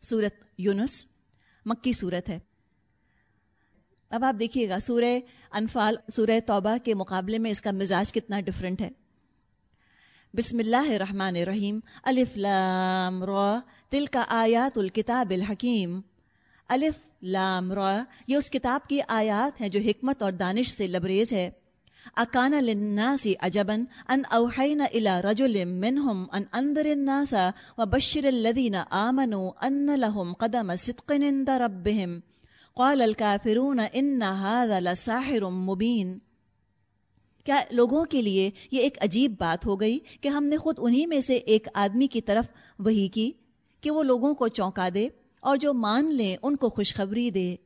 سورت یونس، مکی صورت ہے۔ اب آپ دیکھیے گا، سورہ انفال، سورہ توبہ کے مقابلے میں اس کا مزاج کتنا ڈفرینٹ ہے۔ بسم اللہ الرحمن الرحیم، الف لام را تل کا آیات الکتاب الحکیم۔ الف لام را، یہ اس کتاب کی آیات ہیں جو حکمت اور دانش سے لبریز ہے۔ اکان للناس عجبا ان اوحینا الى رجل منهم ان انذر الناس وبشر الذين آمنوا ان لهم قدم صدق عند ربهم. قال الكافرون ان هذا لساحر مبين. کیا لوگوں کے لیے یہ ایک عجیب بات ہو گئی کہ ہم نے خود انہی میں سے ایک آدمی کی طرف وہی کی کہ وہ لوگوں کو چونکا دے اور جو مان لیں ان کو خوشخبری دے؟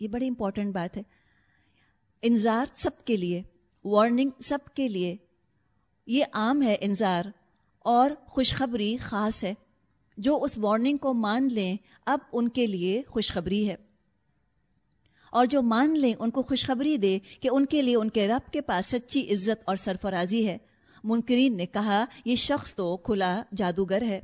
یہ بڑی امپورٹنٹ بات ہے۔ انظار سب کے لیے وارننگ سب کے لیے۔ یہ عام ہے انظار اور خوشخبری خاص ہے۔ جو اس وارننگ کو مان لیں، اب ان کے لیے خوشخبری ہے۔ اور جو مان لیں، ان کو خوشخبری دے کہ ان کے لیے ان کے رب کے پاس سچی عزت اور سرفرازی ہے۔ منکرین نے کہا، یہ شخص تو کھلا جادوگر ہے۔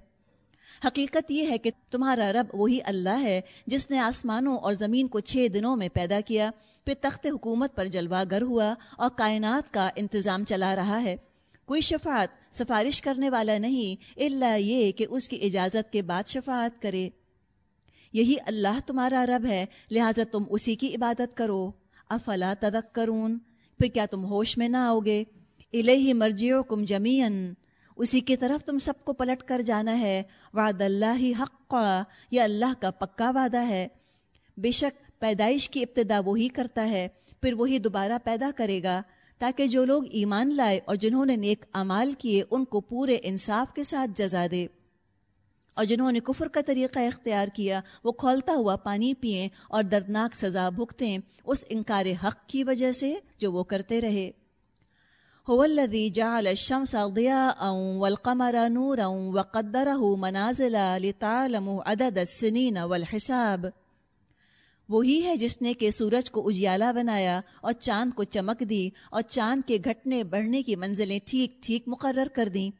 حقیقت یہ ہے کہ تمہارا رب وہی اللہ ہے، جس نے آسمانوں اور زمین کو چھ دنوں میں پیدا کیا۔ پھر تخت حکومت پر جلوہ گر ہوا اور کائنات کا انتظام چلا رہا ہے۔ کوئی شفاعت سفارش کرنے والا نہیں اللہ یہ کہ اس کی اجازت کے بعد شفاعت کرے۔ یہی اللہ تمہارا رب ہے، لہٰذا تم اسی کی عبادت کرو۔ افلا تدک کرون پھر کیا تم ہوش میں نہ آؤ گے؟ الہی مرجیو کم جمین اسی کی طرف تم سب کو پلٹ کر جانا ہے۔ وعد اللہ ہی حق یہ اللہ کا پکا وعدہ ہے۔ بے شک پیدائش کی ابتدا وہی کرتا ہے، پھر وہی دوبارہ پیدا کرے گا تاکہ جو لوگ ایمان لائے اور جنہوں نے نیک امال کیے، ان کو پورے انصاف کے ساتھ جزا دے۔ اور جنہوں نے کفر کا طریقہ اختیار کیا، وہ کھولتا ہوا پانی پئیں اور دردناک سزا بھگتیں اس انکار حق کی وجہ سے جو وہ کرتے رہے۔ هو الذي جعل الشمس ضياء والقمر نورا وقدره منازل لتعلموا عدد السنين والحساب۔ وہی ہے جس نے کہ سورج کو اجیالہ بنایا اور چاند کو چمک دی اور چاند کے گھٹنے بڑھنے کی منزلیں ٹھیک ٹھیک مقرر کر دیں۔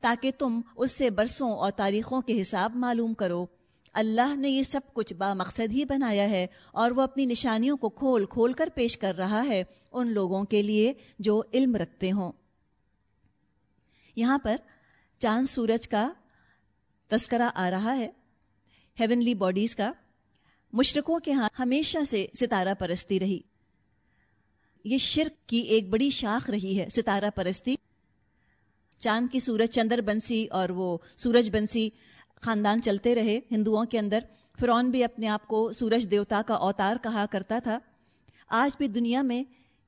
تاکہ تم اس سے برسوں اور تاریخوں کے حساب معلوم کرو۔ اللہ نے یہ سب کچھ با مقصد ہی بنایا ہے اور وہ اپنی نشانیوں کو کھول کھول کر پیش کر رہا ہے ان لوگوں کے لیے جو علم رکھتے ہوں۔ یہاں پر چاند سورج کا تذکرہ آ رہا ہے۔ ہیونلی باڈیز کا مشرقوں کے ہاں ہمیشہ سے ستارہ پرستی رہی۔ یہ شرک کی ایک بڑی شاخ رہی ہے، ستارہ پرستی۔ چاند کی سورج چندر بنسی اور وہ سورج بنسی خاندان چلتے رہے۔ ہندوؤں کے اندر فرعون بھی اپنے آپ کو سورج دیوتا کا اوتار کہا کرتا تھا۔ آج بھی دنیا میں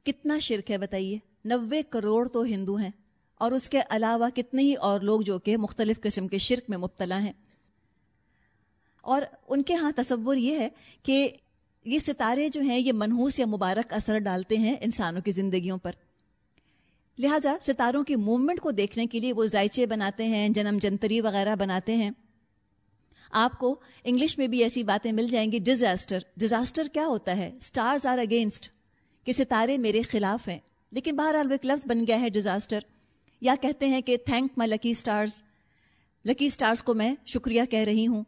کتنا شرک ہے بتائیے؟ نوے کروڑ تو ہندو ہیں اور اس کے علاوہ کتنے ہی اور لوگ جو کہ مختلف قسم کے شرک میں مبتلا ہیں۔ اور ان کے ہاں تصور یہ ہے کہ یہ ستارے جو ہیں، یہ منحوس یا مبارک اثر ڈالتے ہیں انسانوں کی زندگیوں پر۔ لہٰذا ستاروں کی موومنٹ کو دیکھنے کے لیے وہ ذائچے بناتے ہیں، جنم جنتری وغیرہ بناتے ہیں۔ آپ کو انگلش میں بھی ایسی باتیں مل جائیں گی ڈیزاسٹر ڈیزاسٹر کیا ہوتا ہے؟ اسٹارز آر اگینسٹ کہ ستارے میرے خلاف ہیں۔ لیکن بہرحال وہ ایک لفظ بن گیا ہے ڈیزاسٹر یا کہتے ہیں کہ thank my lucky stars lucky stars کو میں شکریہ کہہ رہی ہوں۔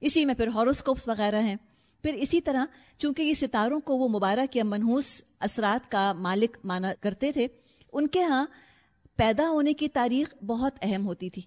اسی میں پھر ہاروسکوپس وغیرہ ہیں۔ پھر اسی طرح چونکہ یہ ستاروں کو وہ مبارک یا منحوس اثرات کا مالک مانا کرتے تھے، ان کے ہاں پیدا ہونے کی تاریخ بہت اہم ہوتی تھی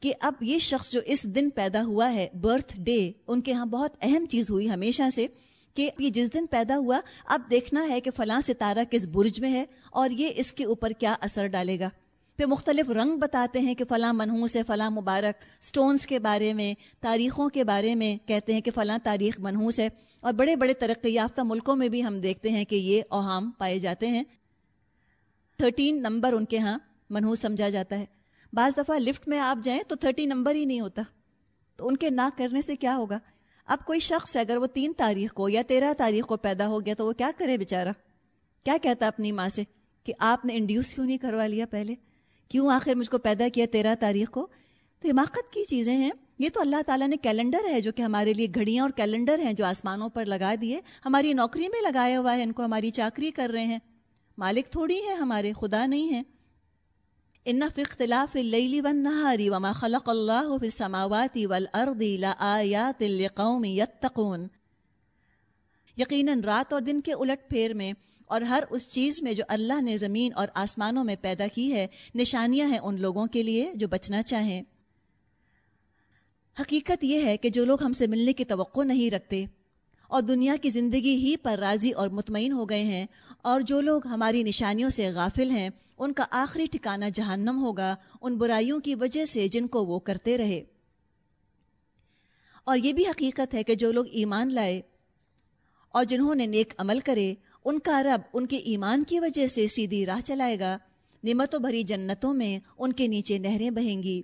کہ اب یہ شخص جو اس دن پیدا ہوا ہے، برتھ ڈے، ان کے ہاں بہت اہم چیز ہوئی ہمیشہ سے کہ یہ جس دن پیدا ہوا، اب دیکھنا ہے کہ فلاں ستارہ کس برج میں ہے اور یہ اس کے اوپر کیا اثر ڈالے گا۔ پھر مختلف رنگ بتاتے ہیں کہ فلاں منحوس ہے فلاں مبارک سٹونز کے بارے میں، تاریخوں کے بارے میں کہتے ہیں کہ فلاں تاریخ منحوس ہے اور بڑے بڑے ترقی یافتہ ملکوں میں بھی ہم دیکھتے ہیں کہ یہ اوہام پائے جاتے ہیں۔ تھرٹین نمبر ان کے ہاں منحوس سمجھا جاتا ہے۔ بعض دفعہ لفٹ میں آپ جائیں تو تھرٹی نمبر ہی نہیں ہوتا۔ تو ان کے نہ کرنے سے کیا ہوگا؟ اب کوئی شخص ہے اگر وہ تین تاریخ کو یا تیرہ تاریخ کو پیدا ہو گیا تو وہ کیا کرے بےچارا کیا کہتا اپنی ماں سے کہ آپ نے انڈیوس کیوں نہیں کروا لیا پہلے؟ کیوں آخر مجھ کو پیدا کیا تیرہ تاریخ کو؟ تو حماقت کی چیزیں ہیں۔ یہ تو اللہ تعالیٰ نے کیلنڈر ہے جو کہ ہمارے لیے گھڑیاں اور کیلنڈر ہیں جو آسمانوں پر لگا دیے۔ ہماری نوکری میں لگایا ہوا ہے، ان کو ہماری چاکری کر رہے ہیں۔ مالک تھوڑی ہے ہمارے خدا نہیں ہے ان فی اختلاف اللیل والنہار وما خلق اللہ فی السماوات والارض لآیات لقوم یتقون۔ یقیناً رات اور دن کے الٹ پھیر میں اور ہر اس چیز میں جو اللہ نے زمین اور آسمانوں میں پیدا کی ہے، نشانیاں ہیں ان لوگوں کے لیے جو بچنا چاہیں۔ حقیقت یہ ہے کہ جو لوگ ہم سے ملنے کی توقع نہیں رکھتے اور دنیا کی زندگی ہی پر راضی اور مطمئن ہو گئے ہیں اور جو لوگ ہماری نشانیوں سے غافل ہیں، ان کا آخری ٹھکانہ جہنم ہوگا، ان برائیوں کی وجہ سے جن کو وہ کرتے رہے۔ اور یہ بھی حقیقت ہے کہ جو لوگ ایمان لائے اور جنہوں نے نیک عمل کرے ان کا رب ان کے ایمان کی وجہ سے سیدھی راہ چلائے گا۔ نعمتوں بھری جنتوں میں ان کے نیچے نہریں بہیں گی۔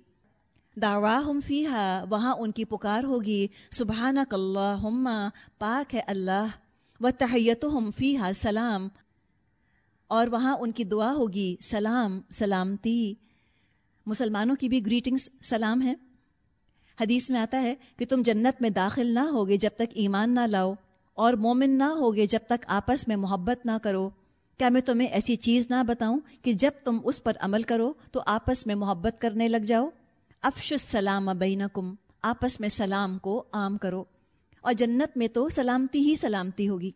دعواہم فیہا، وہاں ان کی پکار ہوگی۔ سبحانک اللہم، پاک ہے اللہ۔ و تحیتہم فیہا، سلام۔ اور وہاں ان کی دعا ہوگی، سلام، سلامتی۔ مسلمانوں کی بھی گریٹنگز سلام ہے حدیث میں آتا ہے کہ تم جنت میں داخل نہ ہوگے جب تک ایمان نہ لاؤ۔ اور مومن نہ ہوگے جب تک آپس میں محبت نہ کرو۔ کیا میں تمہیں ایسی چیز نہ بتاؤں کہ جب تم اس پر عمل کرو تو آپس میں محبت کرنے لگ جاؤ؟ افش السلام بینکم، آپس میں سلام کو عام کرو۔ اور جنت میں تو سلامتی ہی سلامتی ہوگی۔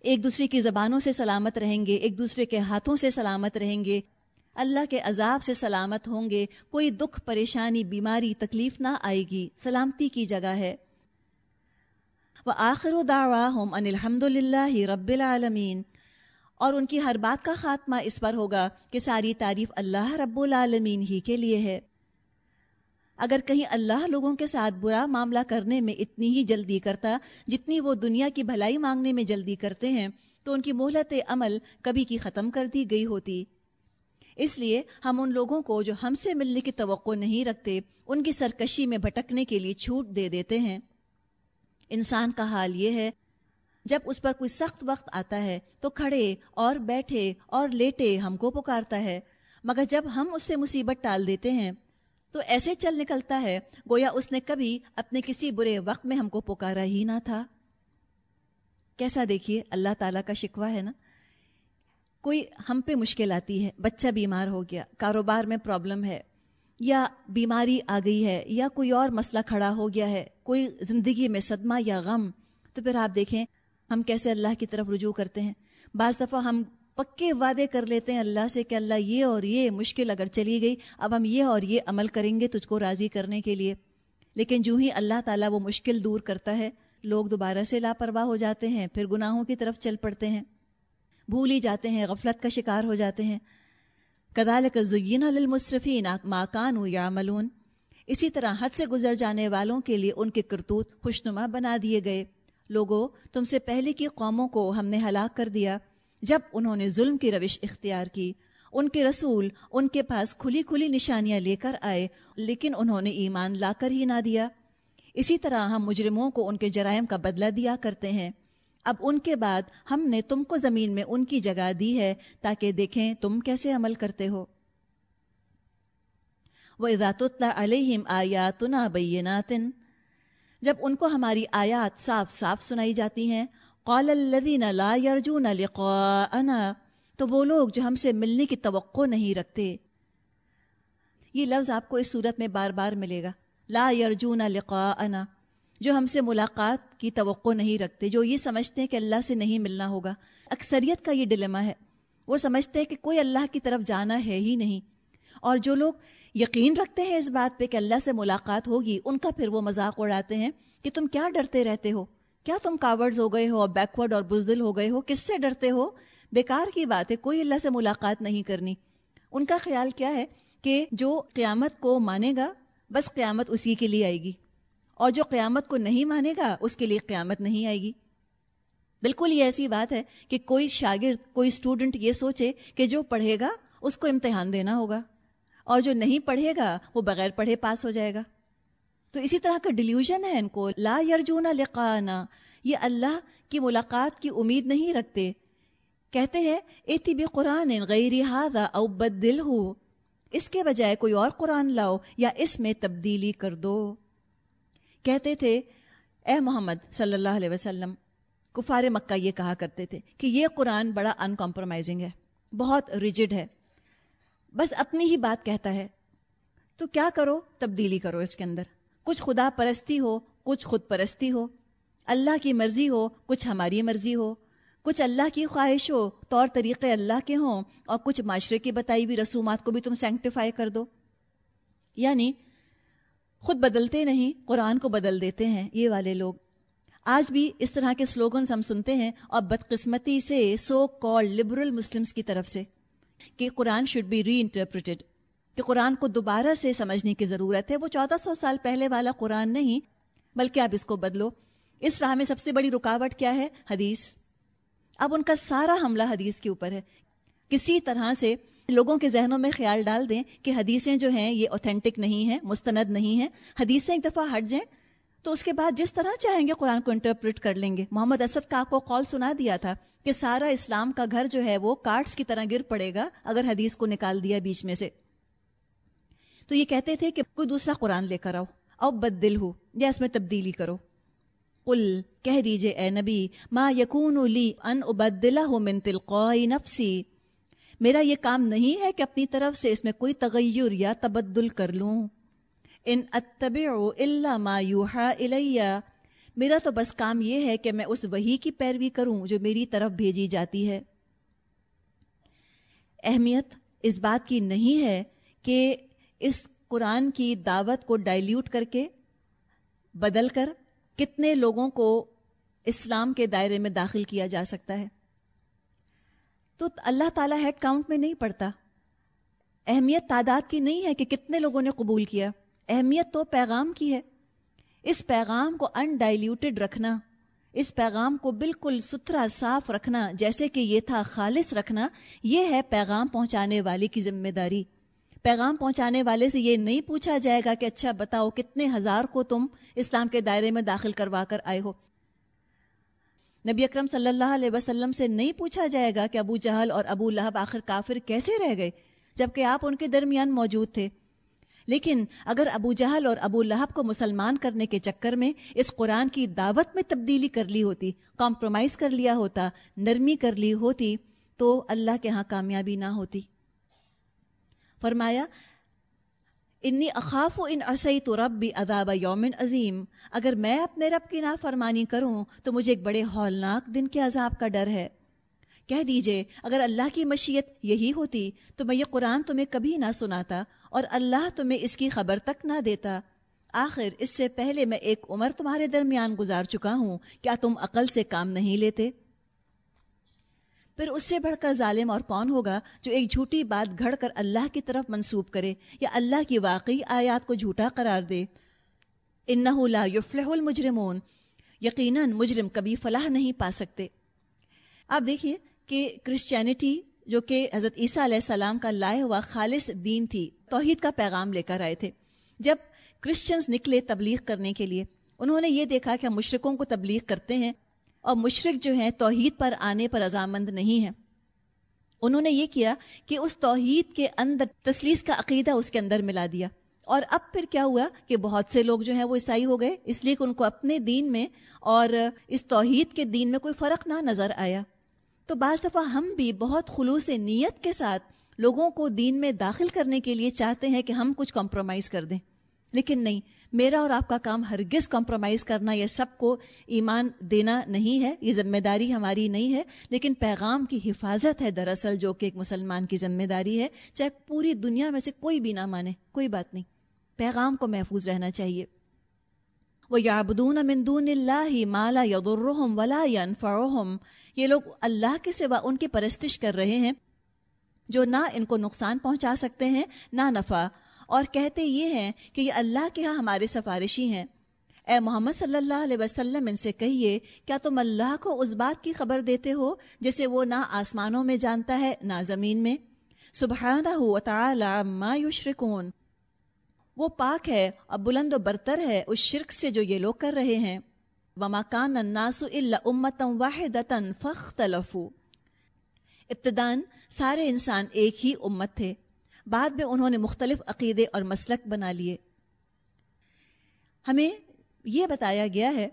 ایک دوسرے کی زبانوں سے سلامت رہیں گے، ایک دوسرے کے ہاتھوں سے سلامت رہیں گے۔ اللہ کے عذاب سے سلامت ہوں گے، کوئی دکھ، پریشانی، بیماری، تکلیف نہ آئے گی۔ سلامتی کی جگہ ہے۔ وہ آخر و داوا ان الحمد للہ رب العالمین۔ اور ان کی ہر بات کا خاتمہ اس پر ہوگا کہ ساری تعریف اللہ رب العالمین ہی کے لیے ہے۔ اگر کہیں اللہ لوگوں کے ساتھ برا معاملہ کرنے میں اتنی ہی جلدی کرتا، جتنی وہ دنیا کی بھلائی مانگنے میں جلدی کرتے ہیں، تو ان کی مہلت عمل کبھی کی ختم کر دی گئی ہوتی۔ اس لیے ہم ان لوگوں کو جو ہم سے ملنے کی توقع نہیں رکھتے، ان کی سرکشی میں بھٹکنے کے لیے چھوٹ دے دیتے ہیں۔ انسان کا حال یہ ہے، جب اس پر کوئی سخت وقت آتا ہے تو کھڑے اور بیٹھے اور لیٹے ہم کو پکارتا ہے۔ مگر جب ہم اس سے مصیبت ٹال دیتے ہیں، تو ایسے چل نکلتا ہے گویا اس نے کبھی اپنے کسی برے وقت میں ہم کو پکارا ہی نہ تھا۔ کیسا دیکھیے، اللہ تعالیٰ کا شکوہ ہے نا۔ کوئی ہم پہ مشکل آتی ہے، بچہ بیمار ہو گیا، کاروبار میں پرابلم ہے۔ یا بیماری آ گئی ہے یا کوئی اور مسئلہ کھڑا ہو گیا ہے، کوئی زندگی میں صدمہ یا غم، تو پھر آپ دیکھیں ہم کیسے اللہ کی طرف رجوع کرتے ہیں۔ بعض دفعہ ہم پکے وعدے کر لیتے ہیں اللہ سے کہ اللہ یہ اور یہ مشکل اگر چلی گئی، اب ہم یہ اور یہ عمل کریں گے تجھ کو راضی کرنے کے لیے۔ لیکن جو ہی اللہ تعالیٰ وہ مشکل دور کرتا ہے، لوگ دوبارہ سے لاپرواہ ہو جاتے ہیں، پھر گناہوں کی طرف چل پڑتے ہیں۔ بھول ہی جاتے ہیں، غفلت کا شکار ہو جاتے ہیں۔ کدال کا زین المصرفین ماکان یا ملون اسی طرح حد سے گزر جانے والوں کے لیے ان کے کرتوت خوشنما بنا دیے گئے۔ لوگوں تم سے پہلے کی قوموں کو ہم نے ہلاک کر دیا۔ جب انہوں نے ظلم کی روش اختیار کی، ان کے رسول ان کے پاس کھلی کھلی نشانیاں لے کر آئے، لیکن انہوں نے ایمان لا کر ہی نہ دیا۔ اسی طرح ہم مجرموں کو ان کے جرائم کا بدلہ دیا کرتے ہیں۔ اب ان کے بعد ہم نے تم کو زمین میں ان کی جگہ دی ہے تاکہ دیکھیں تم کیسے عمل کرتے ہو۔ وہ اضاط علیہم آیات بیناتن جب ان کو ہماری آیات صاف صاف سنائی جاتی ہیں، قال الذین لا یرجون لقاءنا، تو وہ لوگ جو ہم سے ملنے کی توقع نہیں رکھتے۔ یہ لفظ آپ کو اس صورت میں بار بار ملے گا۔ لا یرجون لقاءنا جو ہم سے ملاقات کی توقع نہیں رکھتے، جو یہ سمجھتے ہیں کہ اللہ سے نہیں ملنا ہوگا۔ اکثریت کا یہ ڈلما ہے۔ وہ سمجھتے ہیں کہ کوئی اللہ کی طرف جانا ہے ہی نہیں۔ اور جو لوگ یقین رکھتے ہیں اس بات پہ کہ اللہ سے ملاقات ہوگی، ان کا پھر وہ مذاق اڑاتے ہیں کہ تم کیا ڈرتے رہتے ہو؟ کیا تم کاورڈز ہو گئے ہو اور بیکورڈ اور بزدل ہو گئے ہو؟ کس سے ڈرتے ہو؟ بیکار کی بات ہے، کوئی اللہ سے ملاقات نہیں کرنی۔ ان کا خیال کیا ہے کہ جو قیامت کو مانے گا، بس قیامت اسی کے لیے آئے گی۔ اور جو قیامت کو نہیں مانے گا، اس کے لیے قیامت نہیں آئے گی۔ بالکل یہ ایسی بات ہے کہ کوئی شاگرد، کوئی اسٹوڈنٹ یہ سوچے کہ جو پڑھے گا، اس کو امتحان دینا ہوگا۔ اور جو نہیں پڑھے گا، وہ بغیر پڑھے پاس ہو جائے گا۔ تو اسی طرح کا ڈیلیوژن ہے ان کو۔ لا یرجونا لقانا یہ اللہ کی ملاقات کی امید نہیں رکھتے۔ کہتے ہیں، ایتی بھی قرآن غیر او بدل ہو اس کے بجائے کوئی اور قرآن لاؤ یا اس میں تبدیلی کر دو۔ کہتے تھے، اے محمد صلی اللہ علیہ وسلم، کفار مکہ یہ کہا کرتے تھے کہ یہ قرآن بڑا ان کمپرومائزنگ ہے، بہت ریجڈ ہے۔ بس اپنی ہی بات کہتا ہے۔ تو کیا کرو؟ تبدیلی کرو اس کے اندر۔ کچھ خدا پرستی ہو، کچھ خود پرستی ہو۔ اللہ کی مرضی ہو، کچھ ہماری مرضی ہو۔ کچھ اللہ کی خواہش ہو، طور طریقے اللہ کے ہوں۔ اور کچھ معاشرے کی بتائی ہوئی رسومات کو بھی تم سینکٹیفائی کر دو۔ یعنی خود بدلتے نہیں، قرآن کو بدل دیتے ہیں یہ والے لوگ۔ آج بھی اس طرح کے سلوگنس ہم سنتے ہیں اور بدقسمتی سے سو کال لبرل مسلمس کی طرف سے کہ قرآن شوڈ بی ری انٹرپریٹڈ کہ قرآن کو دوبارہ سے سمجھنے کی ضرورت ہے۔ وہ چودہ سو سال پہلے والا قرآن نہیں، بلکہ اب اس کو بدلو۔ اس راہ میں سب سے بڑی رکاوٹ کیا ہے؟ حدیث۔ اب ان کا سارا حملہ حدیث کے اوپر ہے۔ کسی طرح سے لوگوں کے ذہنوں میں خیال ڈال دیں کہ حدیثیں جو ہیں یہ اوتھینٹک نہیں ہیں، مستند نہیں ہیں۔ حدیثیں ایک دفعہ ہٹ جائیں تو اس کے بعد جس طرح چاہیں گے قرآن کو انٹرپریٹ کر لیں گے۔ محمد اسد کا آپ کو کال سنا دیا تھا کہ سارا اسلام کا گھر جو ہے وہ کارڈس کی طرح گر پڑے گا اگر حدیث کو نکال دیا بیچ میں سے۔ تو یہ کہتے تھے کہ کوئی دوسرا قرآن لے کر آؤ۔ او بد دل ہو یا اس میں تبدیلی کرو۔ قل، کہہ دیجیے، اے نبی، ما یکون لی ان ابدلہ من تلقائی نفسی۔ میرا یہ کام نہیں ہے کہ اپنی طرف سے اس میں کوئی تغیر یا تبدل کر لوں۔ ان اتبع الا ما یوحا الیہ۔ میرا تو بس کام یہ ہے کہ میں اس وہی کی پیروی کروں جو میری طرف بھیجی جاتی ہے۔ اہمیت اس بات کی نہیں ہے کہ اس قرآن کی دعوت کو ڈائلیوٹ کر کے بدل کر کتنے لوگوں کو اسلام کے دائرے میں داخل کیا جا سکتا ہے۔ تو اللہ تعالیٰ ہیڈ کاؤنٹ میں نہیں پڑتا اہمیت تعداد کی نہیں ہے کہ کتنے لوگوں نے قبول کیا۔ اہمیت تو پیغام کی ہے۔ اس پیغام کو انڈائلیوٹیڈ رکھنا، اس پیغام کو بالکل ستھرا صاف رکھنا، جیسے کہ یہ تھا خالص رکھنا، یہ ہے پیغام پہنچانے والے کی ذمہ داری۔ پیغام پہنچانے والے سے یہ نہیں پوچھا جائے گا کہ اچھا بتاؤ کتنے ہزار کو تم اسلام کے دائرے میں داخل کروا کر آئے ہو۔ نبی اکرم صلی اللہ علیہ وسلم سے نہیں پوچھا جائے گا کہ ابو جہل اور ابو لہب آخر کافر کیسے رہ گئے، جبکہ آپ ان کے درمیان موجود تھے۔ لیکن اگر ابو جہل اور ابو لہب کو مسلمان کرنے کے چکر میں اس قرآن کی دعوت میں تبدیلی کر لی ہوتی کمپرومائز کر لیا ہوتا، نرمی کر لی ہوتی، تو اللہ کے ہاں کامیابی نہ ہوتی۔ فرمایا انی اخاف و ان اسی تو رب بھی اداب یومن عظیم اگر میں اپنے رب کی نافرمانی کروں تو مجھے ایک بڑے ہولناک دن کے عذاب کا ڈر ہے کہہ دیجیے اگر اللہ کی مشیت یہی ہوتی تو میں یہ قرآن تمہیں کبھی نہ سناتا اور اللہ تمہیں اس کی خبر تک نہ دیتا آخر اس سے پہلے میں ایک عمر تمہارے درمیان گزار چکا ہوں. کیا تم عقل سے کام نہیں لیتے؟ پھر اس سے بڑھ کر ظالم اور کون ہوگا جو ایک جھوٹی بات گھڑ کر اللہ کی طرف منسوب کرے یا اللہ کی واقعی آیات کو جھوٹا قرار دے؟ انہو اور مشرق جو ہیں توحید پر آنے پر رضامند نہیں ہیں۔ انہوں نے یہ کیا کہ اس توحید کے اندر تسلیس کا عقیدہ اس کے اندر ملا دیا۔ اور اب پھر کیا ہوا کہ بہت سے لوگ جو ہیں وہ عیسائی ہو گئے، اس لیے کہ ان کو اپنے دین میں اور اس توحید کے دین میں کوئی فرق نہ نظر آیا۔ تو بعض دفعہ ہم بھی بہت خلوص نیت کے ساتھ لوگوں کو دین میں داخل کرنے کے لیے چاہتے ہیں کہ ہم کچھ کمپرومائز کر دیں۔ لیکن نہیں میرا اور آپ کا کام ہرگز کمپرومائز کرنا یہ سب کو ایمان دینا نہیں ہے، یہ ذمہ داری ہماری نہیں ہے، لیکن پیغام کی حفاظت ہے دراصل جو کہ ایک مسلمان کی ذمہ داری ہے۔ چاہے پوری دنیا میں سے کوئی بھی نہ مانے، کوئی بات نہیں۔ پیغام کو محفوظ رہنا چاہیے۔ وہ یابدون مندون اللہ مالا یدرحم ولا یا یہ لوگ اللہ کے سوا ان کی پرستش کر رہے ہیں جو نہ ان کو نقصان پہنچا سکتے ہیں، نہ نفع۔ اور کہتے یہ ہیں کہ یہ اللہ کے ہاں ہمارے سفارشی ہیں۔ اے محمد صلی اللہ علیہ وسلم، ان سے کہیے، کیا تم اللہ کو اس بات کی خبر دیتے ہو جسے وہ نہ آسمانوں میں جانتا ہے نہ زمین میں؟ سبحانہ تعالی ما یشرکون۔ وہ پاک ہے اور بلند و برتر ہے اس شرک سے جو یہ لوگ کر رہے ہیں۔ وما کان الناس الا امتا واحدتا فاختلفوا۔ ابتدان سارے انسان ایک ہی امت تھے۔ بعد میں انہوں نے مختلف عقیدے اور مسلک بنا لیے۔ ہمیں یہ بتایا گیا ہے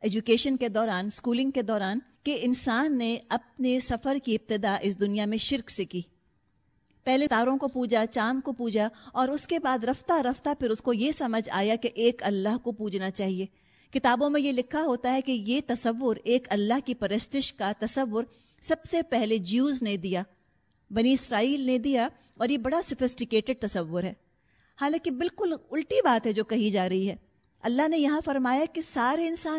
ایجوکیشن کے دوران اسکولنگ کے دوران کہ انسان نے اپنے سفر کی ابتدا اس دنیا میں شرک سے کی۔ پہلے تاروں کو پوجا، چاند کو پوجا اور اس کے بعد رفتہ رفتہ پھر اس کو یہ سمجھ آیا کہ ایک اللہ کو پوجنا چاہیے۔ کتابوں میں یہ لکھا ہوتا ہے کہ یہ تصور ایک اللہ کی پرستش کا تصور سب سے پہلے جیوز نے دیا۔ بنی اسرائیل نے دیا اور یہ بڑا سفسٹیکیٹڈ تصور ہے۔ حالانکہ بالکل الٹی بات ہے جو کہی جا رہی ہے۔ اللہ نے یہاں فرمایا کہ سارے انسان